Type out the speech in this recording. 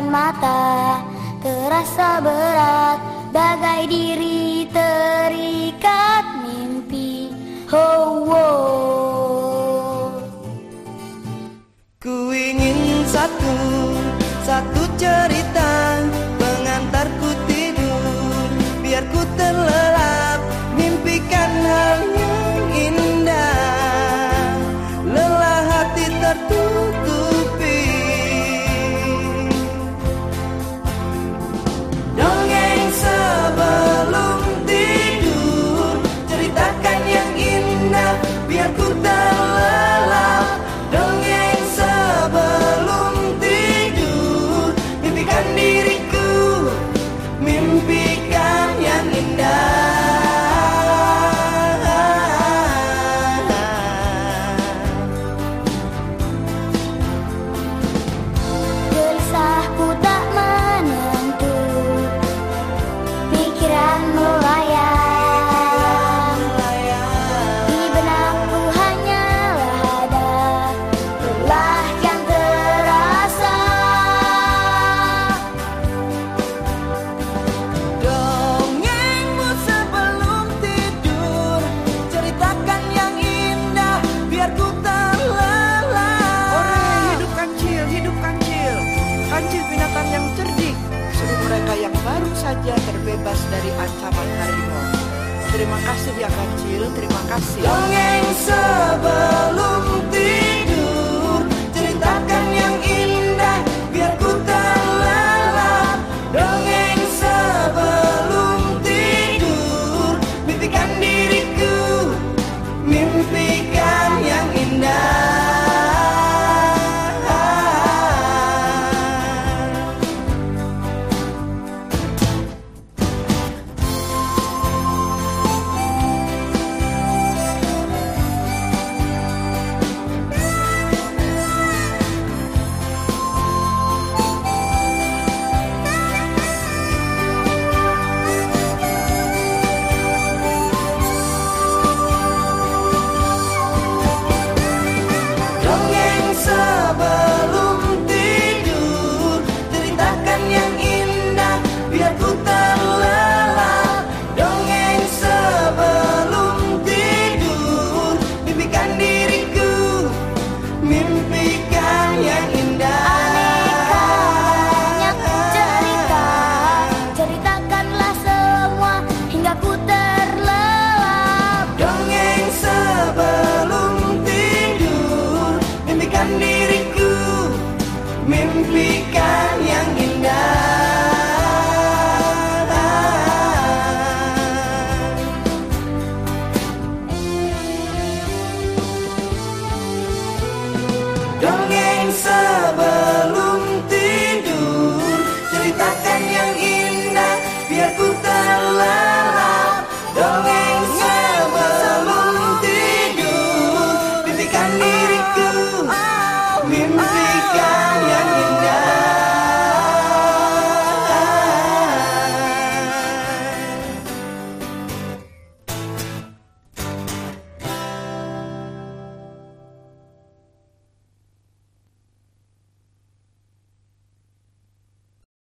mata Terasa berat Bagai diri terikat mimpi Oh, oh. Ku ingin satu Satu cerita harimau. Terima kasih ya kecil, terima kasih. Dongeng sebelum